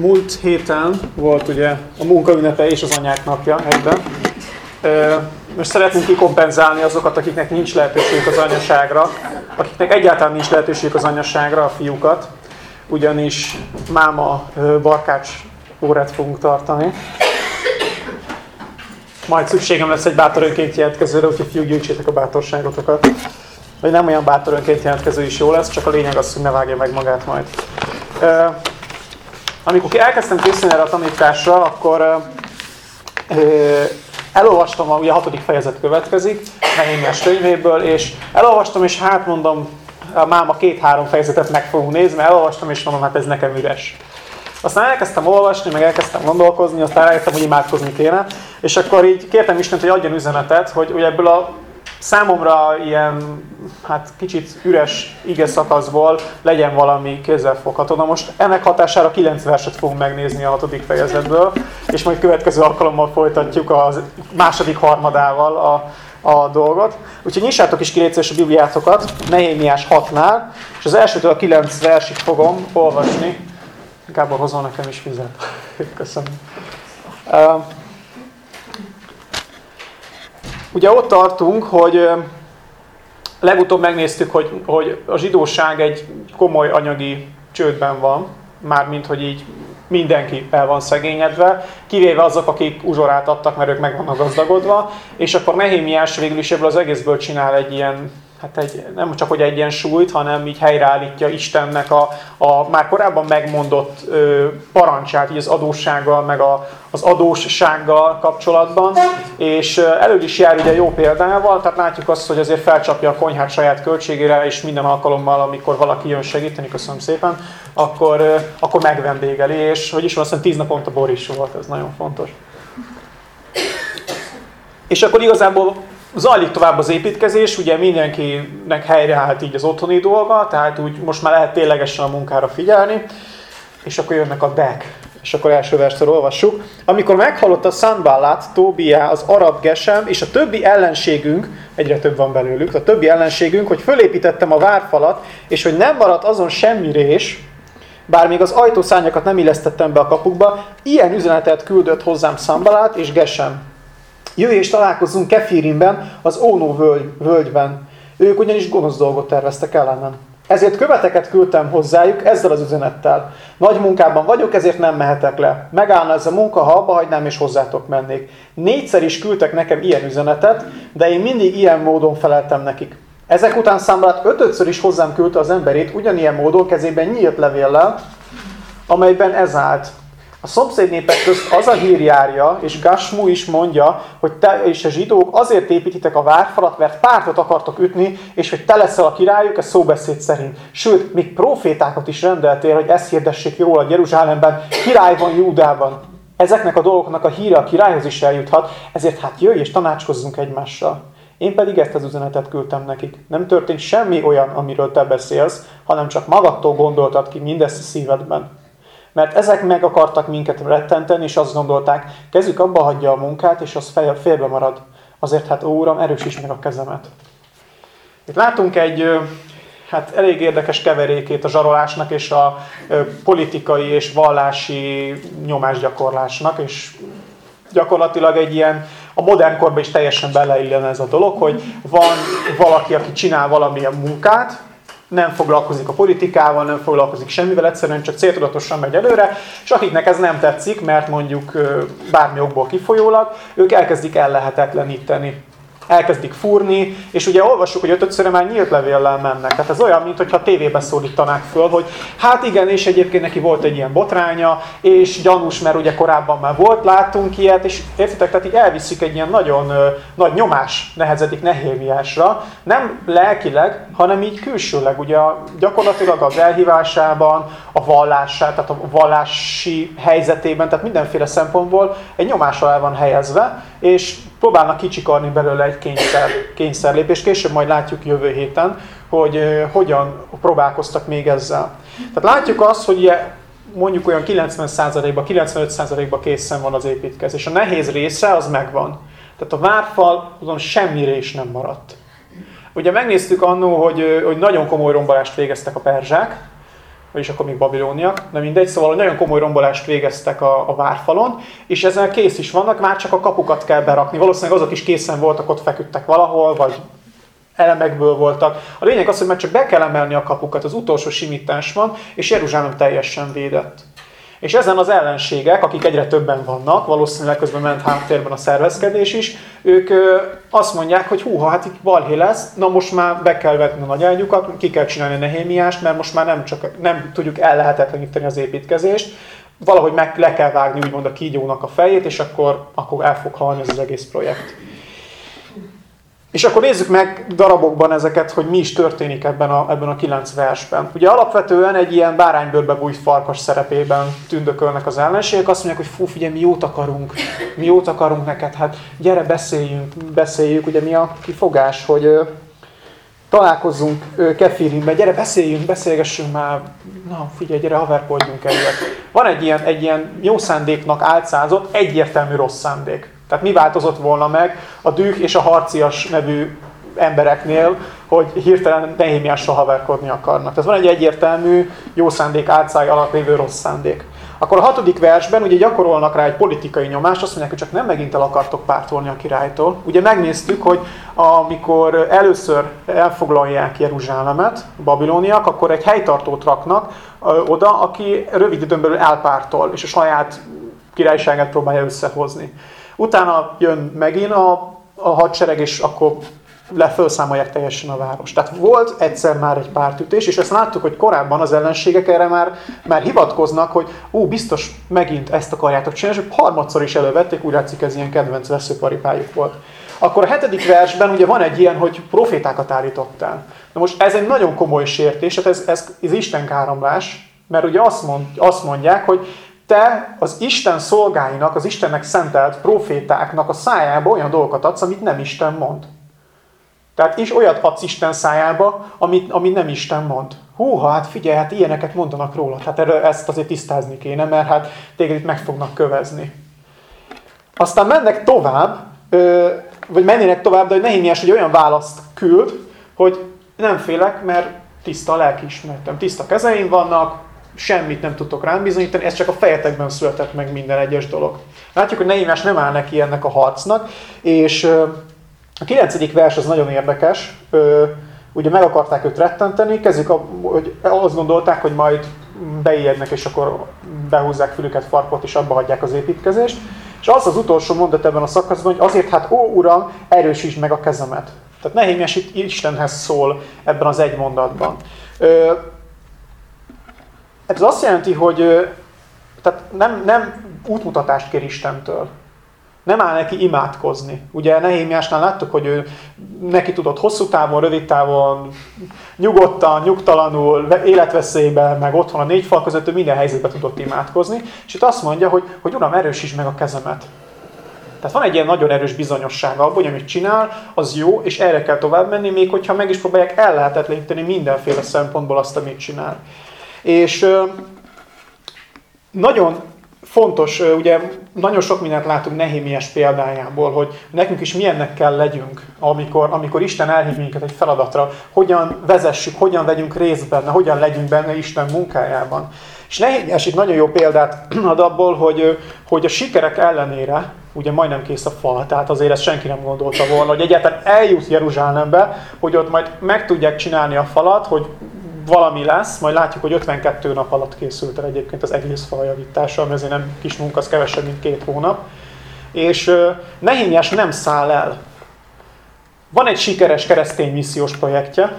múlt héten volt ugye a munkaünnepe és az anyák napja egyben. Most szeretnénk kikompenzálni azokat, akiknek nincs lehetőségük az anyaságra, akiknek egyáltalán nincs lehetőségük az anyaságra, a fiúkat, ugyanis máma barkács órát fogunk tartani. Majd szükségem lesz egy bátor önként jelentkezőre, úgyhogy fiúk gyűjtsétek a bátorságotokat. Vagy nem olyan bátor önként jelentkező is jó lesz, csak a lényeg az, hogy ne vágja meg magát majd. Amikor elkezdtem készülni erre a tanításra, akkor elolvastam, a, ugye a hatodik fejezet következik, Nehémiás könyvéből, és elolvastam, és hát mondom, már a két-három fejezetet meg fogunk nézni, mert elolvastam, és mondom, hát ez nekem üres. Aztán elkezdtem olvasni, meg elkezdtem gondolkozni, aztán rájöttem, hogy imádkozni kéne, és akkor így kértem Istent, hogy adjon üzenetet, hogy, hogy ebből a számomra ilyen hát kicsit üres ige szakaszból legyen valami kézzelfogható. Na most ennek hatására 9 verset fogunk megnézni a hatodik fejezetből, és majd következő alkalommal folytatjuk a második harmadával a, a dolgot. Úgyhogy nyissátok is ki a Bibliátokat, Nehémiás 6-nál, és az elsőtől a 9 versig fogom olvasni. Gábor hozol nekem is vizet. Köszönöm. Ugye ott tartunk, hogy legutóbb megnéztük, hogy, hogy a zsidóság egy komoly anyagi csődben van, mármint, hogy így mindenki el van szegényedve, kivéve azok, akik uzsorát adtak, mert ők meg vannak gazdagodva, és akkor Nehémiás végül is ebből az egészből csinál egy ilyen hát egy, nem csak hogy egyensúlyt, hanem így helyreállítja Istennek a, a már korábban megmondott ö, parancsát így az adóssággal, meg a, az adóssággal kapcsolatban, és elő is jár ugye jó példával, tehát látjuk azt, hogy azért felcsapja a konyhát saját költségére, és minden alkalommal, amikor valaki jön segíteni, köszönöm szépen, akkor, ö, akkor megvendégeli, és hogy is van, azt hiszem tíz naponta Boris volt, ez nagyon fontos. És akkor igazából Zajlik tovább az építkezés, ugye mindenkinek helyreállt így az otthoni dolga, tehát úgy most már lehet ténylegesen a munkára figyelni, és akkor jönnek a dek. És akkor első verstől olvassuk. Amikor meghallotta Sanballat, Tóbiá, az arab Gesem és a többi ellenségünk, egyre több van belőlük, a többi ellenségünk, hogy fölépítettem a várfalat, és hogy nem maradt azon semmi rés, bár még az ajtószányakat nem illesztettem be a kapukba, ilyen üzenetet küldött hozzám Sanballat és Gesem. Jöjj és találkozzunk Kefirimben, az Ónó völgy, völgyben. Ők ugyanis gonosz dolgot terveztek ellenem. Ezért követeket küldtem hozzájuk ezzel az üzenettel. Nagy munkában vagyok, ezért nem mehetek le. Megállna ez a munka, ha abba hagynám és hozzátok mennék. Négyszer is küldtek nekem ilyen üzenetet, de én mindig ilyen módon feleltem nekik. Ezek után számlát ötödször is hozzám küldte az emberét ugyanilyen módon kezében nyílt levéllel, amelyben ez állt. A szomszéd népek közt az a hír járja, és Gasmu is mondja, hogy te és a zsidók azért építitek a várfalat, mert pártot akartok ütni, és hogy te leszel a királyuk, ez szóbeszéd szerint. Sőt, még profétákat is rendeltél, hogy ezt hirdessék róla Jeruzsálemben, király van Júdában. Ezeknek a dolgoknak a híre a királyhoz is eljuthat, ezért hát jöjj és tanácskozzunk egymással. Én pedig ezt az üzenetet küldtem nekik. Nem történt semmi olyan, amiről te beszélsz, hanem csak magadtól gondoltad ki mindezt a szívedben. Mert ezek meg akartak minket rettenteni, és azt gondolták, kezük abba hagyja a munkát, és az félbe marad. Azért hát, ó Uram, erősíts meg a kezemet. Itt látunk egy hát elég érdekes keverékét a zsarolásnak és a politikai és vallási nyomásgyakorlásnak, és gyakorlatilag egy ilyen, a modern korban is teljesen beleillen ez a dolog, hogy van valaki, aki csinál valamilyen munkát, nem foglalkozik a politikával, nem foglalkozik semmivel, egyszerűen csak céltudatosan megy előre, és akiknek ez nem tetszik, mert mondjuk bármi okból kifolyólag, ők elkezdik ellehetetleníteni elkezdik fúrni, és ugye olvassuk, hogy ötödszörre már nyílt levéllel mennek. Tehát ez olyan, mintha tévébe szólítanák föl, hogy hát igen, és egyébként neki volt egy ilyen botránya, és gyanús, mert ugye korábban már volt, láttunk ilyet, és értitek, tehát így elviszik egy ilyen nagyon ö, nagy nyomás nehezedik nehémiásra, nem lelkileg, hanem így külsőleg, ugye gyakorlatilag az elhívásában, a vallását, tehát a vallási helyzetében, tehát mindenféle szempontból egy nyomás alá van helyezve, és próbálnak kicsikarni belőle egy kényszer, kényszerlépést. Később majd látjuk jövő héten, hogy hogyan próbálkoztak még ezzel. Tehát látjuk azt, hogy mondjuk olyan 90%-ban, 95%-ban készen van az építkezés. A nehéz része az megvan. Tehát a várfal azon semmi rés nem maradt. Ugye megnéztük annó, hogy, hogy nagyon komoly rombolást végeztek a perzsák, vagyis akkor még babilóniak, de mindegy, szóval nagyon komoly rombolást végeztek a, a várfalon, és ezzel kész is vannak, már csak a kapukat kell berakni. Valószínűleg azok is készen voltak, ott feküdtek valahol, vagy elemekből voltak. A lényeg az, hogy már csak be kell emelni a kapukat, az utolsó simítás van, és Jeruzsálem teljesen védett. És ezen az ellenségek, akik egyre többen vannak, valószínűleg közben ment háttérben a szervezkedés is, ők azt mondják, hogy húha, hát itt balhé lesz, na most már be kell vetni a nagy ágyukat, ki kell csinálni a nehémiást, mert most már nem, csak, nem tudjuk ellehetetleníteni az építkezést, valahogy meg le kell vágni úgymond a kígyónak a fejét, és akkor, akkor el fog halni ez az egész projekt. És akkor nézzük meg darabokban ezeket, hogy mi is történik ebben a, ebben a kilenc versben. Ugye alapvetően egy ilyen báránybőrbe bújt farkas szerepében tündökölnek az ellenségek, azt mondják, hogy fú, figyelj, mi jót akarunk, mi jót akarunk neked, hát gyere, beszéljünk, beszéljük, ugye mi a kifogás, hogy ö, találkozzunk ö, gyere, beszéljünk, beszélgessünk már, na figyelj, gyere, haverkodjunk egyet. Van egy ilyen, egy ilyen jó szándéknak álcázott, egyértelmű rossz szándék. Tehát mi változott volna meg a düh és a harcias nevű embereknél, hogy hirtelen Nehémiással haverkodni akarnak. Tehát van egy egyértelmű jó szándék álcáj alatt lévő rossz szándék. Akkor a hatodik versben ugye gyakorolnak rá egy politikai nyomást, azt mondják, hogy csak nem megint el akartok pártolni a királytól. Ugye megnéztük, hogy amikor először elfoglalják Jeruzsálemet, a babilóniak, akkor egy helytartót raknak oda, aki rövid időn belül elpártol, és a saját királyságát próbálja összehozni. Utána jön megint a, a hadsereg, és akkor lefölszámolják teljesen a város. Tehát volt egyszer már egy pártütés, és ezt láttuk, hogy korábban az ellenségek erre már, már hivatkoznak, hogy ó, biztos megint ezt akarjátok csinálni, és harmadszor is elővették, úgy látszik ez ilyen kedvenc veszőparipájuk volt. Akkor a hetedik versben ugye van egy ilyen, hogy profétákat állítottál. Na most ez egy nagyon komoly sértés, tehát ez, ez, ez Isten káromlás, mert ugye azt, mond, azt mondják, hogy te az Isten szolgáinak, az Istennek szentelt profétáknak a szájába olyan dolgokat adsz, amit nem Isten mond. Tehát is olyat adsz Isten szájába, amit, amit nem Isten mond. Húha, hát figyelj, hát ilyeneket mondanak róla. Hát erről ezt azért tisztázni kéne, mert hát téged itt meg fognak kövezni. Aztán mennek tovább, vagy mennének tovább, de hogy Nehémiás egy olyan választ küld, hogy nem félek, mert tiszta a lelkiismeretem, tiszta kezeim vannak, semmit nem tudtok rám bizonyítani, ez csak a fejetekben született meg minden egyes dolog. Látjuk, hogy Nehémás nem áll neki ennek a harcnak, és a kilencedik vers az nagyon érdekes, ugye meg akarták őt rettenteni, kezdjük, hogy azt gondolták, hogy majd beérnek, és akkor behúzzák fülüket farkot, és abba hagyják az építkezést. És az az utolsó mondat ebben a szakaszban, hogy azért hát, ó Uram, erősítsd meg a kezemet. Tehát Nehémiás itt Istenhez szól ebben az egy mondatban. Ez azt jelenti, hogy tehát nem, nem útmutatást kér Istentől. Nem áll neki imádkozni. Ugye Nehémiásnál láttuk, hogy ő neki tudott hosszú távon, rövid távon, nyugodtan, nyugtalanul, életveszélyben, meg otthon a négy fal között, ő minden helyzetben tudott imádkozni. És itt azt mondja, hogy, hogy Uram, erősíts meg a kezemet. Tehát van egy ilyen nagyon erős bizonyossága abban, hogy amit csinál, az jó, és erre kell tovább menni, még hogyha meg is próbálják ellehetetleníteni mindenféle szempontból azt, amit csinál. És nagyon fontos, ugye nagyon sok mindent látunk Nehémiás példájából, hogy nekünk is milyennek kell legyünk, amikor, amikor Isten elhív minket egy feladatra, hogyan vezessük, hogyan vegyünk részt benne, hogyan legyünk benne Isten munkájában. És Nehémiás egy nagyon jó példát ad abból, hogy, hogy a sikerek ellenére, ugye majdnem kész a fal, tehát azért ezt senki nem gondolta volna, hogy egyáltalán eljut Jeruzsálembe, hogy ott majd meg tudják csinálni a falat, hogy valami lesz, majd látjuk, hogy 52 nap alatt készült el egyébként az egész fal javítása, ami azért nem kis munka, az kevesebb, mint két hónap. És Nehémiás nem száll el. Van egy sikeres keresztény missziós projektje,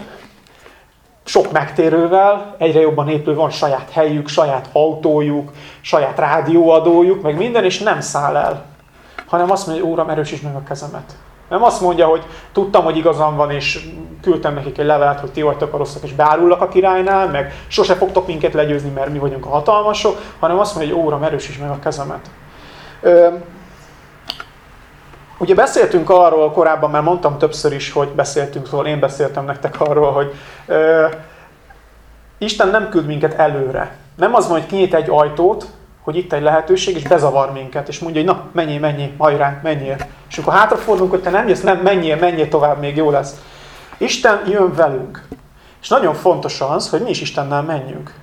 sok megtérővel, egyre jobban épül, van saját helyük, saját autójuk, saját rádióadójuk, meg minden, és nem száll el. Hanem azt mondja, hogy Úram, erősítsd meg a kezemet. Nem azt mondja, hogy tudtam, hogy igazam van, és küldtem nekik egy levelet, hogy ti vagytok a rosszak, és beárullak a királynál, meg sose fogtok minket legyőzni, mert mi vagyunk a hatalmasok, hanem azt mondja, hogy óra, erősíts meg a kezemet. Ö, ugye beszéltünk arról korábban, mert mondtam többször is, hogy beszéltünk, szóval én beszéltem nektek arról, hogy ö, Isten nem küld minket előre. Nem az van, hogy kinyit egy ajtót, hogy itt egy lehetőség, és bezavar minket, és mondja, hogy na, menjél, menjél, hajrá, menjél. És akkor hátrafordulunk, hogy te nem jössz, nem, menjél, menjél tovább, még jó lesz. Isten jön velünk. És nagyon fontos az, hogy mi is Istennel menjünk.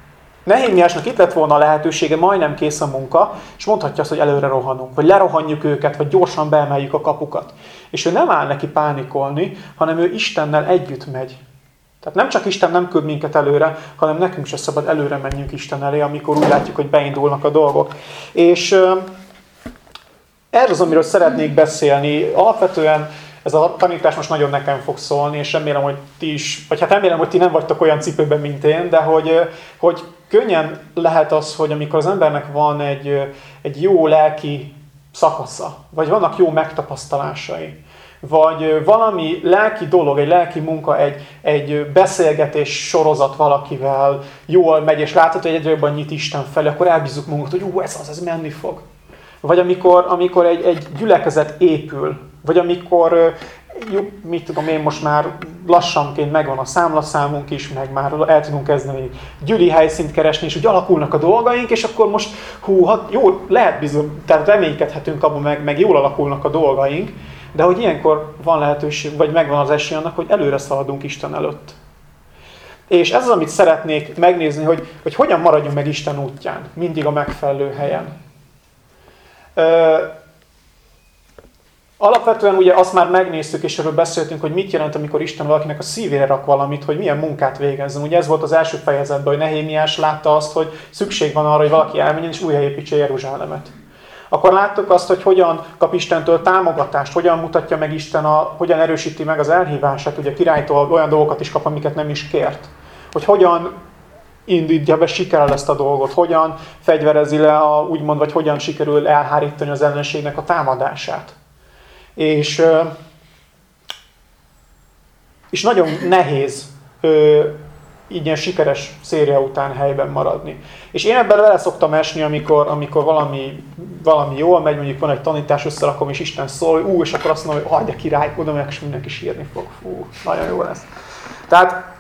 Nehémiásnak itt lett volna a lehetősége, majdnem kész a munka, és mondhatja azt, hogy előre rohanunk, vagy lerohanjuk őket, vagy gyorsan beemeljük a kapukat. És ő nem áll neki pánikolni, hanem ő Istennel együtt megy. Tehát nem csak Isten nem küld minket előre, hanem nekünk se szabad előre menjünk Isten elé, amikor úgy látjuk, hogy beindulnak a dolgok. És erről az, amiről szeretnék beszélni. Alapvetően ez a tanítás most nagyon nekem fog szólni, és remélem, hogy ti is, vagy hát remélem, hogy ti nem vagytok olyan cipőben, mint én, de hogy, hogy könnyen lehet az, hogy amikor az embernek van egy, egy jó lelki szakasza, vagy vannak jó megtapasztalásai, vagy valami lelki dolog, egy lelki munka, egy, egy beszélgetés sorozat valakivel jól megy, és látod, hogy egyre jobban nyit Isten felé, akkor elbízunk magunkat, hogy ú, ez az, ez menni fog. Vagy amikor, amikor egy, egy gyülekezet épül, vagy amikor, jó, mit tudom én, most már lassanként megvan a számlaszámunk is, meg már el tudunk kezdeni gyüli helyszínt keresni, és úgy alakulnak a dolgaink, és akkor most, hú, hát jó, lehet bizony, tehát reménykedhetünk abban, meg, meg jól alakulnak a dolgaink, de hogy ilyenkor van lehetőség, vagy megvan az esély annak, hogy előre szaladunk Isten előtt. És ez az, amit szeretnék megnézni, hogy, hogy hogyan maradjunk meg Isten útján, mindig a megfelelő helyen. Alapvetően ugye azt már megnéztük, és erről beszéltünk, hogy mit jelent, amikor Isten valakinek a szívére rak valamit, hogy milyen munkát végezzen. Ugye ez volt az első fejezetben, hogy Nehémiás látta azt, hogy szükség van arra, hogy valaki elmenjen és újjáépítse Jeruzsálemet. Akkor láttuk azt, hogy hogyan kap Istentől támogatást, hogyan mutatja meg Isten, a, hogyan erősíti meg az elhívását, ugye királytól olyan dolgokat is kap, amiket nem is kért. Hogy hogyan indítja be sikerrel ezt a dolgot, hogyan fegyverezi le, a, úgymond, vagy hogyan sikerül elhárítani az ellenségnek a támadását. És, és nagyon nehéz így ilyen sikeres széria után helyben maradni. És én ebben vele szoktam esni, amikor, amikor valami, valami jól megy, mondjuk van egy tanítás, összerakom, és Isten szól, ú, és akkor azt mondom, hogy adja király, oda meg, és mindenki sírni fog. Fú, nagyon jó lesz. Tehát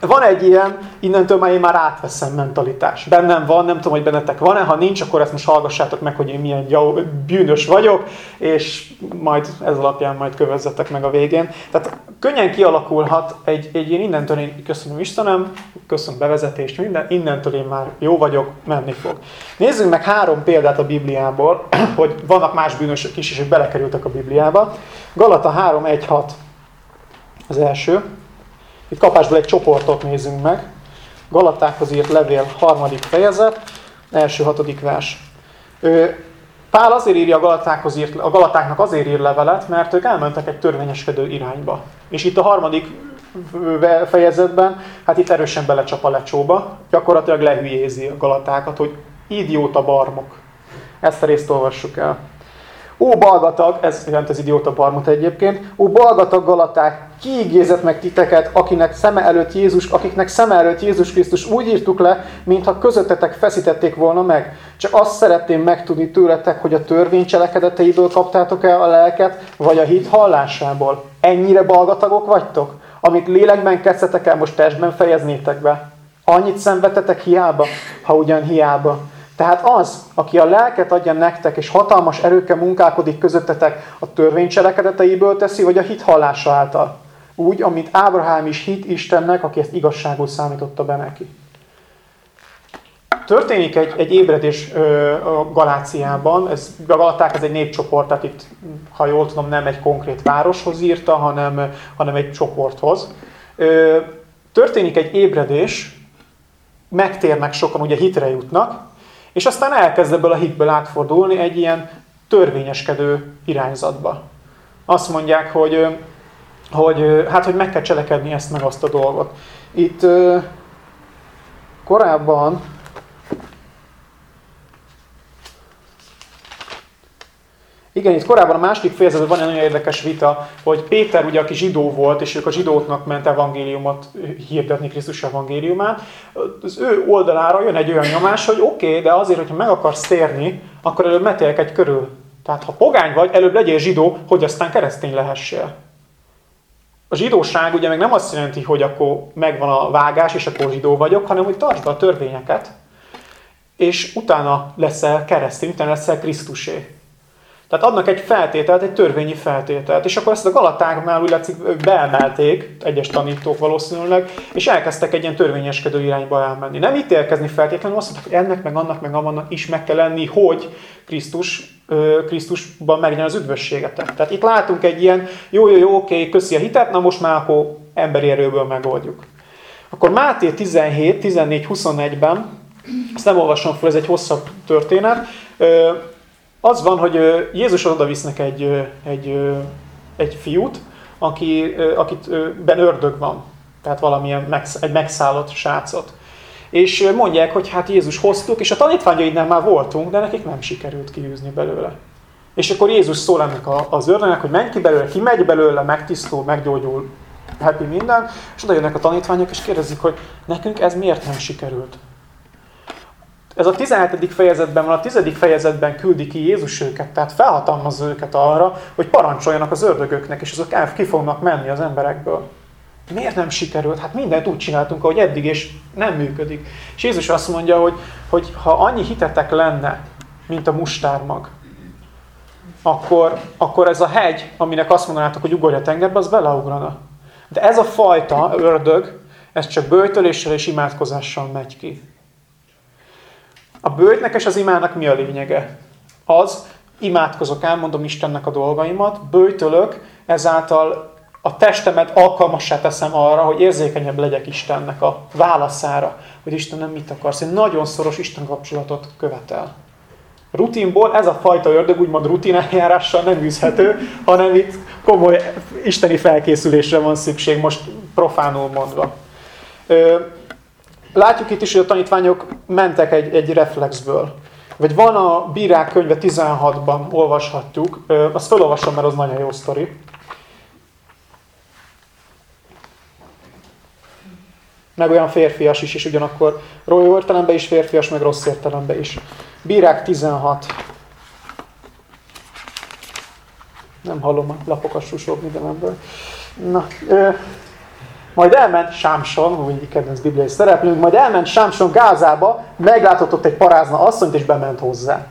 van egy ilyen, innentől már én már átveszem mentalitás. Bennem van, nem tudom, hogy bennetek van-e, ha nincs, akkor ezt most hallgassátok meg, hogy én milyen jó, bűnös vagyok, és majd ez alapján majd kövezzetek meg a végén. Tehát könnyen kialakulhat egy, egy ilyen innentől én köszönöm Istenem, köszönöm bevezetést, minden, innentől én már jó vagyok, menni fog. Nézzünk meg három példát a Bibliából, hogy vannak más bűnösök is, és hogy belekerültek a Bibliába. Galata 3.1.6 az első. Itt kapásból egy csoportot nézünk meg. Galatákhoz írt levél harmadik fejezet, első hatodik vers. Pál azért írja a, Galatákhoz írt, a Galatáknak azért ír levelet, mert ők elmentek egy törvényeskedő irányba. És itt a harmadik fejezetben, hát itt erősen belecsap a lecsóba, gyakorlatilag lehülyézi a Galatákat, hogy idióta barmok. Ezt a részt olvassuk el. Ó, balgatag, ez jelent az idióta barmot egyébként, ó, balgatag Galaták, kiigézett meg titeket, akinek szeme előtt Jézus, akiknek szeme előtt Jézus Krisztus úgy írtuk le, mintha közöttetek feszítették volna meg. Csak azt szeretném megtudni tőletek, hogy a törvény cselekedeteiből kaptátok el a lelket, vagy a hit hallásából. Ennyire balgatagok vagytok, amit lélekben kezdtetek el, most testben fejeznétek be. Annyit szenvedtetek hiába, ha ugyan hiába. Tehát az, aki a lelket adja nektek, és hatalmas erőkkel munkálkodik közöttetek, a törvény cselekedeteiből teszi, vagy a hit hallása által. Úgy, amit Ábrahám is hit Istennek, aki ezt igazságul számította be neki. Történik egy, egy ébredés ö, a Galáciában, ez, a Galaták ez egy népcsoport, tehát itt, ha jól tudom, nem egy konkrét városhoz írta, hanem, hanem egy csoporthoz. Ö, történik egy ébredés, megtérnek sokan, ugye hitre jutnak, és aztán elkezd ebből a hitből átfordulni egy ilyen törvényeskedő irányzatba. Azt mondják, hogy hogy, hát, hogy meg kell cselekedni ezt meg azt a dolgot. Itt korábban Igen, itt korábban a második fejezetben van egy nagyon érdekes vita, hogy Péter ugye, aki zsidó volt, és ők a zsidóknak ment evangéliumot hirdetni Krisztus evangéliumát, az ő oldalára jön egy olyan nyomás, hogy oké, okay, de azért, hogyha meg akarsz térni, akkor előbb egy körül. Tehát ha pogány vagy, előbb legyél zsidó, hogy aztán keresztény lehessél. A zsidóság ugye meg nem azt jelenti, hogy akkor megvan a vágás, és akkor zsidó vagyok, hanem hogy tartsd a törvényeket, és utána leszel keresztény, utána leszel Krisztusé. Tehát adnak egy feltételt, egy törvényi feltételt. És akkor ezt a galatáknál úgy látszik, beemelték, egyes tanítók valószínűleg, és elkezdtek egy ilyen törvényeskedő irányba elmenni. Nem ítélkezni feltétlenül, azt mondták, hogy ennek, meg annak, meg annak is meg kell lenni, hogy Krisztus, Krisztusban megnyer az üdvösségetek. Tehát itt látunk egy ilyen, jó, jó, jó, oké, köszi a hitet, na most már akkor emberi erőből megoldjuk. Akkor Máté 17, 14, 21-ben, ezt nem olvasom fel, ez egy hosszabb történet, az van, hogy Jézus oda visznek egy, egy, egy fiút, aki, akit ben ördög van, tehát valamilyen megsz, egy megszállott srácot. És mondják, hogy hát Jézus hoztuk, és a tanítványaidnál már voltunk, de nekik nem sikerült kiűzni belőle. És akkor Jézus szól ennek az ördögnek, hogy menj ki belőle, ki megy belőle, megtisztul, meggyógyul, happy minden, és oda jönnek a tanítványok, és kérdezik, hogy nekünk ez miért nem sikerült. Ez a 17. fejezetben van, a 10. fejezetben küldi ki Jézus őket, tehát felhatalmazza őket arra, hogy parancsoljanak az ördögöknek, és azok el ki fognak menni az emberekből. Miért nem sikerült? Hát mindent úgy csináltunk, ahogy eddig, és nem működik. És Jézus azt mondja, hogy, hogy ha annyi hitetek lenne, mint a mustármag, akkor, akkor ez a hegy, aminek azt mondanátok, hogy ugorj a tengerbe, az beleugrana. De ez a fajta ördög, ez csak bőjtöléssel és imádkozással megy ki. A bőjtnek és az imának mi a lényege? Az, imádkozok, elmondom Istennek a dolgaimat, bőjtölök, ezáltal a testemet alkalmassá teszem arra, hogy érzékenyebb legyek Istennek a válaszára, hogy Isten nem mit akarsz. Egy nagyon szoros Isten kapcsolatot követel. Rutinból ez a fajta ördög úgymond rutineljárással nem űzhető, hanem itt komoly isteni felkészülésre van szükség, most profánul mondva. Látjuk itt is, hogy a tanítványok mentek egy, egy reflexből. Vagy van a Bírák könyve 16-ban, olvashatjuk, azt felolvasom, mert az nagyon jó sztori. Meg olyan férfias is, és ugyanakkor jó értelemben is férfias, meg rossz értelemben is. Bírák 16. Nem hallom a lapokat susogni, de ebből. Na, majd elment Sámson, mindig kedvenc bibliai szereplőnk, majd elment Sámson Gázába, meglátott ott egy parázna asszonyt, és bement hozzá.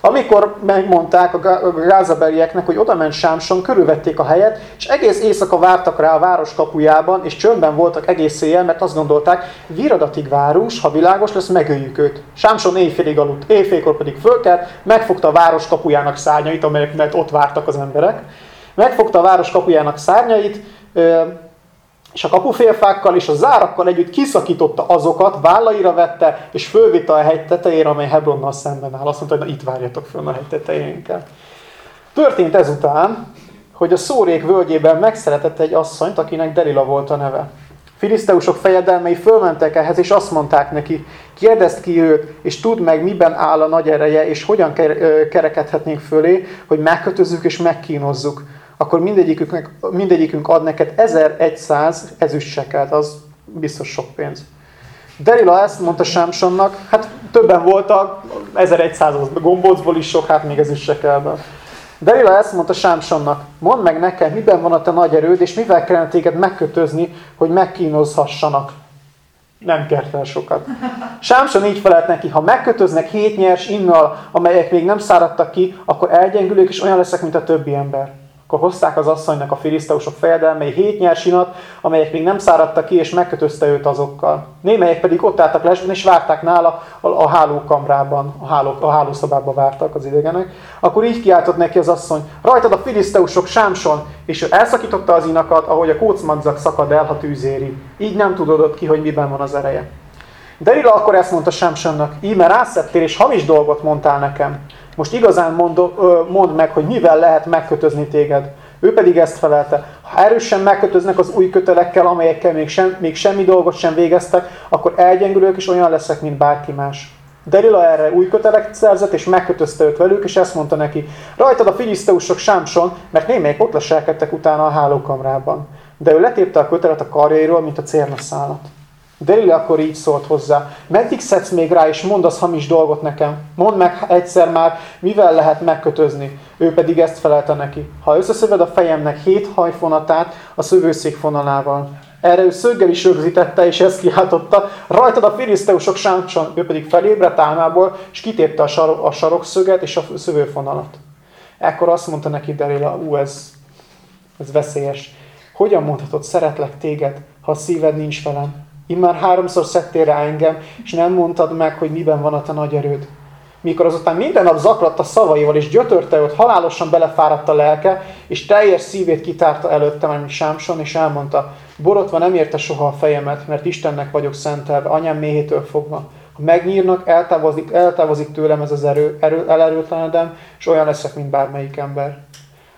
Amikor megmondták a gázabelieknek, hogy oda ment Sámson, körülvették a helyet, és egész éjszaka vártak rá a város kapujában, és csöndben voltak egész éjjel, mert azt gondolták, viradatig várunk, ha világos lesz, megöljük őt. Sámson éjfélig aludt, éjfélkor pedig fölkelt, megfogta a város kapujának szárnyait, amelyek mert ott vártak az emberek. Megfogta a város kapujának szárnyait, és a kapufélfákkal és a zárakkal együtt kiszakította azokat, vállaira vette, és fölvitte a hegy tetejére, amely Hebronnal szemben áll. Azt mondta, hogy na itt várjatok föl a hegy tetejénkkel. Történt ezután, hogy a szórék völgyében megszeretett egy asszonyt, akinek Delila volt a neve. Filiszteusok fejedelmei fölmentek ehhez, és azt mondták neki, kérdezd ki őt, és tudd meg, miben áll a nagy ereje, és hogyan kerekedhetnénk fölé, hogy megkötözzük és megkínozzuk akkor mindegyikünk, mindegyikünk ad neked 1100 ezüstsekelt, az biztos sok pénz. Delila ezt mondta Sámsonnak, hát többen voltak, 1100 az gombócból is sok, hát még ezüstsekelben. Delila ezt mondta Sámsonnak, mondd meg nekem, miben van a te nagy erőd, és mivel kellene téged megkötözni, hogy megkínozhassanak. Nem kért el sokat. Sámson így felelt neki, ha megkötöznek hét nyers innal, amelyek még nem száradtak ki, akkor elgyengülök, és olyan leszek, mint a többi ember. Akkor hozták az asszonynak a filiszteusok fejedelmei hét nyersinat, amelyek még nem száradtak ki, és megkötözte őt azokkal. Némelyek pedig ott álltak lesben, és várták nála a, a hálókamrában, a, háló, a hálószobában vártak az idegenek. Akkor így kiáltott neki az asszony, rajtad a filiszteusok sámson, és ő elszakította az inakat, ahogy a kócmadzak szakad el, ha tűzéri. Így nem tudod ki, hogy miben van az ereje. Delila akkor ezt mondta Sámsonnak, íme rászettél, és hamis dolgot mondtál nekem. Most igazán mond, mondd meg, hogy mivel lehet megkötözni téged. Ő pedig ezt felelte. Ha erősen megkötöznek az új kötelekkel, amelyekkel még, sem, még semmi dolgot sem végeztek, akkor elgyengülök, és olyan leszek, mint bárki más. Delila erre új köteleket szerzett, és megkötözte őt velük, és ezt mondta neki, rajtad a filiszteusok sámson, mert némelyik ott leselkedtek utána a hálókamrában. De ő letépte a kötelet a karjairól, mint a cérnaszálat. Delila akkor így szólt hozzá, meddig szedsz még rá, és mondasz hamis dolgot nekem? Mondd meg egyszer már, mivel lehet megkötözni. Ő pedig ezt felelte neki. Ha összeszöved a fejemnek hét hajfonatát a szövőszék fonalával. Erre ő szöggel is rögzítette, és ezt kiáltotta, rajtad a filiszteusok sáncson, ő pedig felébredt álmából, és kitépte a, sarok, a sarokszöget és a szövőfonalat. Ekkor azt mondta neki Delila, ú, ez, ez veszélyes. Hogyan mondhatod, szeretlek téged, ha a szíved nincs velem? Immár háromszor szedtél rá engem, és nem mondtad meg, hogy miben van a te nagy erőd. Mikor azután minden nap zaklatta szavaival, és gyötörte őt, halálosan belefáradt a lelke, és teljes szívét kitárta előttem, mint Sámson, és elmondta, borotva nem érte soha a fejemet, mert Istennek vagyok szentelve, anyám méhétől fogva. Ha megnyírnak, eltávozik, eltávozik tőlem ez az erő, erő elerőtlenedem, és olyan leszek, mint bármelyik ember.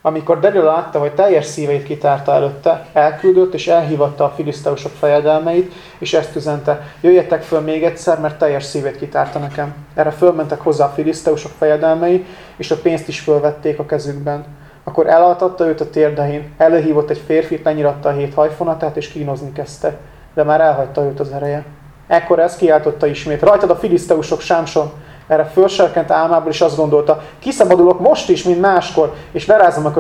Amikor Delila látta, hogy teljes szíveit kitárta előtte, elküldött és elhívatta a filiszteusok fejedelmeit, és ezt üzente, jöjjetek föl még egyszer, mert teljes szívét kitárta nekem. Erre fölmentek hozzá a filiszteusok fejedelmei, és a pénzt is fölvették a kezükben. Akkor elaltatta őt a térdein, előhívott egy férfit, lenyiratta a hét hajfonatát, és kínozni kezdte. De már elhagyta őt az ereje. Ekkor ezt kiáltotta ismét, rajtad a filiszteusok, Sámson! Erre fölserkent álmából, és azt gondolta, kiszabadulok most is, mint máskor, és verázom a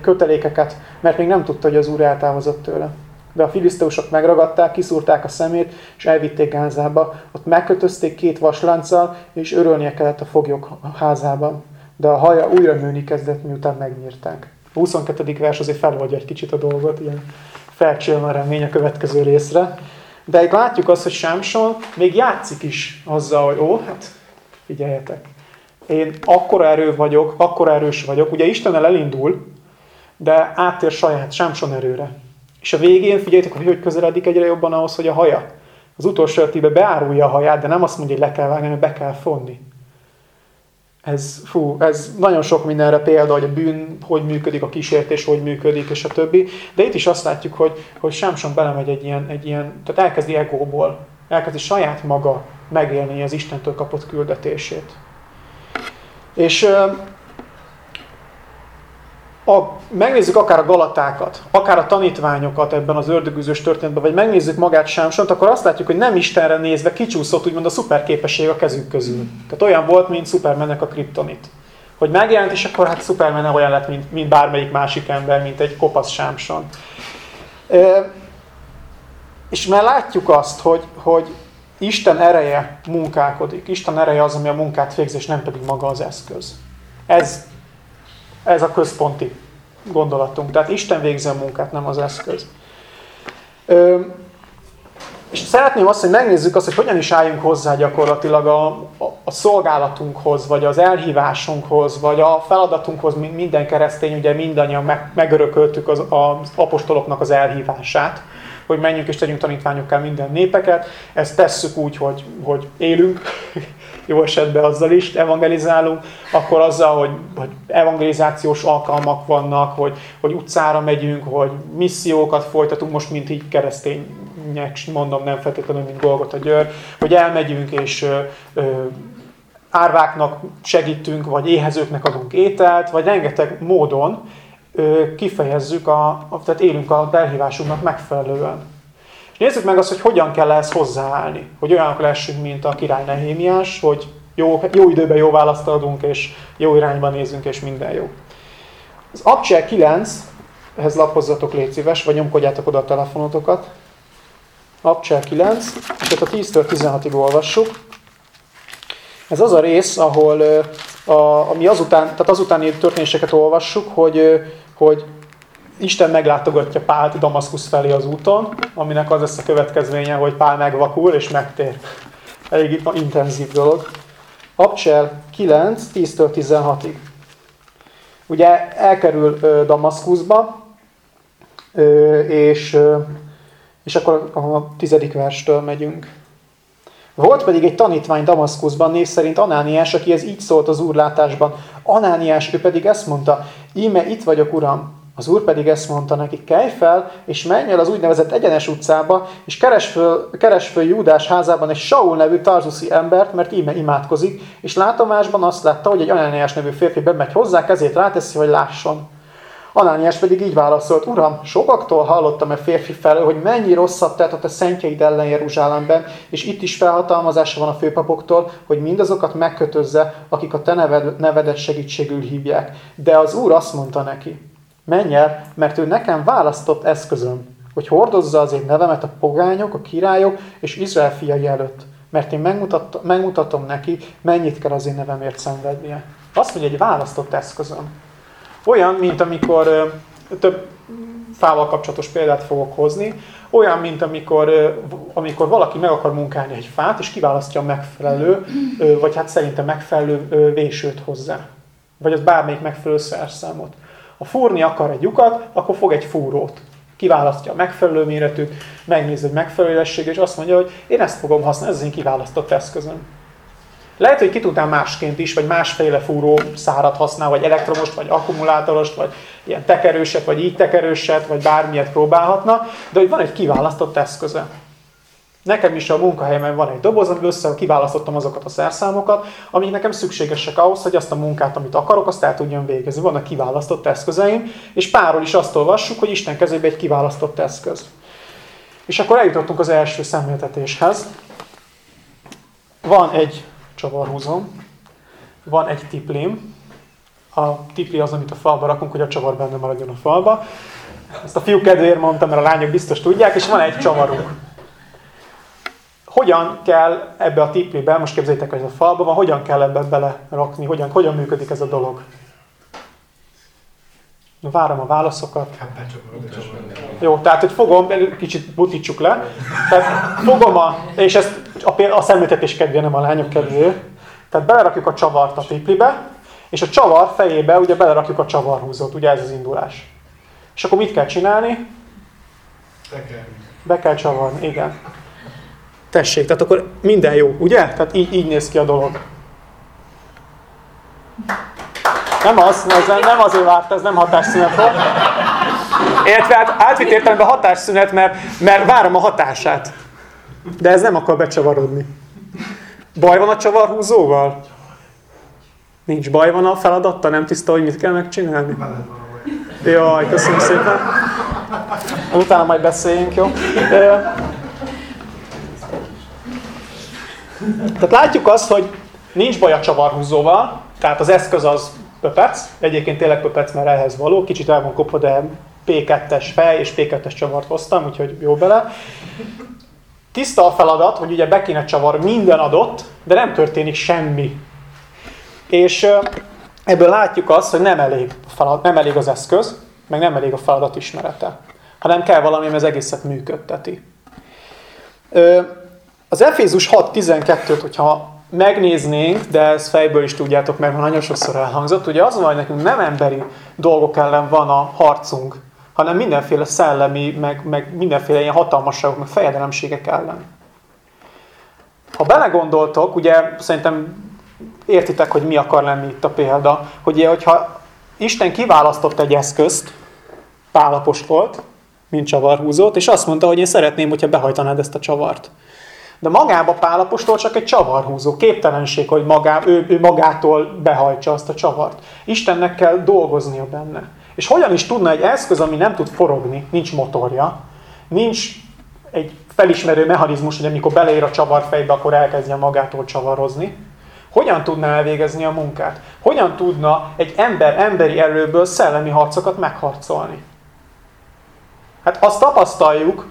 kötelékeket, mert még nem tudta, hogy az úr eltávozott tőle. De a filiszteusok megragadták, kiszúrták a szemét, és elvitték Gázába. Ott megkötözték két vaslánccal, és örölnie kellett a foglyok házában. De a haja újra nőni kezdett, miután megnyírták. A 22. vers azért feloldja egy kicsit a dolgot, ilyen felcsillna a remény a következő részre. De látjuk azt, hogy Sámson még játszik is azzal, hogy ó, hát figyeljetek, én akkora erő vagyok, akkora erős vagyok, ugye Istennel elindul, de áttér saját Sámson erőre. És a végén figyeljetek, hogy hogy közeledik egyre jobban ahhoz, hogy a haja. Az utolsó ötében beárulja a haját, de nem azt mondja, hogy le kell vágni, hanem be kell fonni. Ez, fú, ez nagyon sok mindenre példa, hogy a bűn hogy működik, a kísértés hogy működik, és a többi. De itt is azt látjuk, hogy, hogy Sámson belemegy egy ilyen, egy ilyen, tehát elkezdi egóból, elkezdi saját maga megélni az Istentől kapott küldetését. És a, megnézzük akár a galatákat, akár a tanítványokat ebben az ördögűzős történetben, vagy megnézzük magát Sámsont, akkor azt látjuk, hogy nem Istenre nézve kicsúszott úgymond a szuperképesség a kezük közül. Tehát olyan volt, mint Supermannek a kriptonit. Hogy megjelent, és akkor hát Superman olyan lett, mint, mint bármelyik másik ember, mint egy kopasz Sámson. És már látjuk azt, hogy, hogy Isten ereje munkálkodik. Isten ereje az, ami a munkát végzi, és nem pedig maga az eszköz. Ez, ez a központi gondolatunk. Tehát Isten végzi a munkát, nem az eszköz. Ö, és szeretném azt, hogy megnézzük azt, hogy hogyan is álljunk hozzá gyakorlatilag a, a, a szolgálatunkhoz, vagy az elhívásunkhoz, vagy a feladatunkhoz, minden keresztény, ugye mindannyian meg, megörököltük az, az apostoloknak az elhívását hogy menjünk és tegyünk tanítványokkal minden népeket. Ezt tesszük úgy, hogy, hogy élünk, jó esetben azzal is evangelizálunk, akkor azzal, hogy, hogy evangelizációs alkalmak vannak, hogy, hogy utcára megyünk, hogy missziókat folytatunk, most mint így keresztények, mondom, nem feltétlenül, mint a Győr, hogy elmegyünk és ö, ö, árváknak segítünk, vagy éhezőknek adunk ételt, vagy rengeteg módon, kifejezzük, a, tehát élünk a belhívásunknak megfelelően. És nézzük meg azt, hogy hogyan kell ehhez hozzáállni. Hogy olyanok lessünk, mint a király Nehémiás, hogy jó, jó időben jó választ adunk, és jó irányba nézünk, és minden jó. Az Abcsel 9, ehhez lapozzatok, légy szíves, vagy nyomkodjátok oda a telefonotokat. Abcsel 9, és ott a 10-től 16-ig olvassuk. Ez az a rész, ahol a, ami azután, tehát azutáni történéseket olvassuk, hogy hogy Isten meglátogatja Pált Damaszkusz felé az úton, aminek az lesz a következménye, hogy Pál megvakul és megtér. Elég intenzív dolog. Abcsel 9, 10-től 16-ig. Ugye elkerül Damaszkuszba, és, és akkor a tizedik verstől megyünk. Volt pedig egy tanítvány Damaszkuszban, név szerint Anániás, aki ez így szólt az úrlátásban. Anániás, ő pedig ezt mondta, íme itt vagyok, uram. Az úr pedig ezt mondta neki, kelj fel, és menj el az úgynevezett egyenes utcába, és keres föl, keres föl Júdás házában egy Saul nevű tarzuszi embert, mert íme imádkozik, és látomásban azt látta, hogy egy Anániás nevű férfi bemegy hozzá, kezét ráteszi, hogy lásson. Anániás pedig így válaszolt, Uram, sokaktól hallottam a férfi felől, hogy mennyi rosszat tett a te szentjeid ellen Jeruzsálemben, és itt is felhatalmazása van a főpapoktól, hogy mindazokat megkötözze, akik a te neved, nevedet segítségül hívják. De az Úr azt mondta neki, menj el, mert ő nekem választott eszközöm, hogy hordozza az én nevemet a pogányok, a királyok és Izrael fiai előtt, mert én megmutatom neki, mennyit kell az én nevemért szenvednie. Azt mondja, egy választott eszközöm. Olyan, mint amikor több fával kapcsolatos példát fogok hozni, olyan, mint amikor, amikor valaki meg akar munkálni egy fát, és kiválasztja a megfelelő, vagy hát szerintem megfelelő vésőt hozzá. Vagy az bármelyik megfelelő szerszámot. Ha fúrni akar egy lyukat, akkor fog egy fúrót. Kiválasztja a megfelelő méretűt, megnézi, hogy megfelelő és azt mondja, hogy én ezt fogom használni, ez az én kiválasztott eszközöm. Lehet, hogy ki tudnám másként is, vagy másféle fúró szárat használ, vagy elektromost, vagy akkumulátorost, vagy ilyen tekerőset, vagy így tekerőset, vagy bármilyet próbálhatna, de hogy van egy kiválasztott eszköze. Nekem is a munkahelyemen van egy doboz, amiben össze kiválasztottam azokat a szerszámokat, amik nekem szükségesek ahhoz, hogy azt a munkát, amit akarok, azt el tudjam végezni. Vannak kiválasztott eszközeim, és párról is azt olvassuk, hogy Isten kezében egy kiválasztott eszköz. És akkor eljutottunk az első szemléltetéshez. Van egy csavarhúzom, van egy tiplim, a tipli az, amit a falba rakunk, hogy a csavar benne maradjon a falba. Ezt a fiú kedvéért mondtam, mert a lányok biztos tudják, és van egy csavarunk. Hogyan kell ebbe a tiplibe, most képzeljétek, hogy ez a falba van, hogyan kell ebbe belerakni, hogyan, hogyan működik ez a dolog? Várom a válaszokat. Jó, tehát, hogy fogom, kicsit butítsuk le. Tehát fogom a, és ezt a, a szemléltetés kedvé, nem a lányok kedvé. Tehát belerakjuk a csavart a tiplibe, és a csavar fejébe ugye belerakjuk a csavarhúzót, ugye ez az indulás. És akkor mit kell csinálni? Be kell. Be kell csavarni, igen. Tessék, tehát akkor minden jó, ugye? Tehát így, így néz ki a dolog. Nem az, ez nem azért várt, ez nem hatásszünet volt. Értve, hát átvitt értelemben hatásszünet, mert, mert várom a hatását. De ez nem akar becsavarodni. Baj van a csavarhúzóval? Nincs baj van a feladatta, nem tiszta, hogy mit kell megcsinálni? Jaj, köszönöm szépen. Utána majd beszéljünk, jó? Tehát látjuk azt, hogy nincs baj a csavarhúzóval, tehát az eszköz az pöpec, egyébként tényleg pöpec, mert ehhez való, kicsit el van kopva, de P2-es fej és P2-es csavart hoztam, úgyhogy jó bele. Tiszta a feladat, hogy ugye be kéne csavar minden adott, de nem történik semmi. És ebből látjuk azt, hogy nem elég, feladat, nem elég az eszköz, meg nem elég a feladat ismerete, hanem kell valami, ami az egészet működteti. Az Efézus 6.12-t, hogyha megnéznénk, de ezt fejből is tudjátok, mert nagyon sokszor elhangzott, ugye az van, hogy nekünk nem emberi dolgok ellen van a harcunk, hanem mindenféle szellemi, meg, meg mindenféle ilyen hatalmasságok, meg fejedelemségek ellen. Ha belegondoltok, ugye szerintem értitek, hogy mi akar lenni itt a példa, hogy ugye, hogyha Isten kiválasztott egy eszközt, pálapostolt, mint csavarhúzót, és azt mondta, hogy én szeretném, hogyha behajtanád ezt a csavart. De magába Pálapostól csak egy csavarhúzó, képtelenség, hogy magá, ő, ő magától behajtsa azt a csavart. Istennek kell dolgoznia benne. És hogyan is tudna egy eszköz, ami nem tud forogni, nincs motorja, nincs egy felismerő mechanizmus, hogy amikor beleér a csavarfejbe, akkor elkezdje magától csavarozni, hogyan tudná elvégezni a munkát? Hogyan tudna egy ember emberi erőből szellemi harcokat megharcolni? Hát azt tapasztaljuk,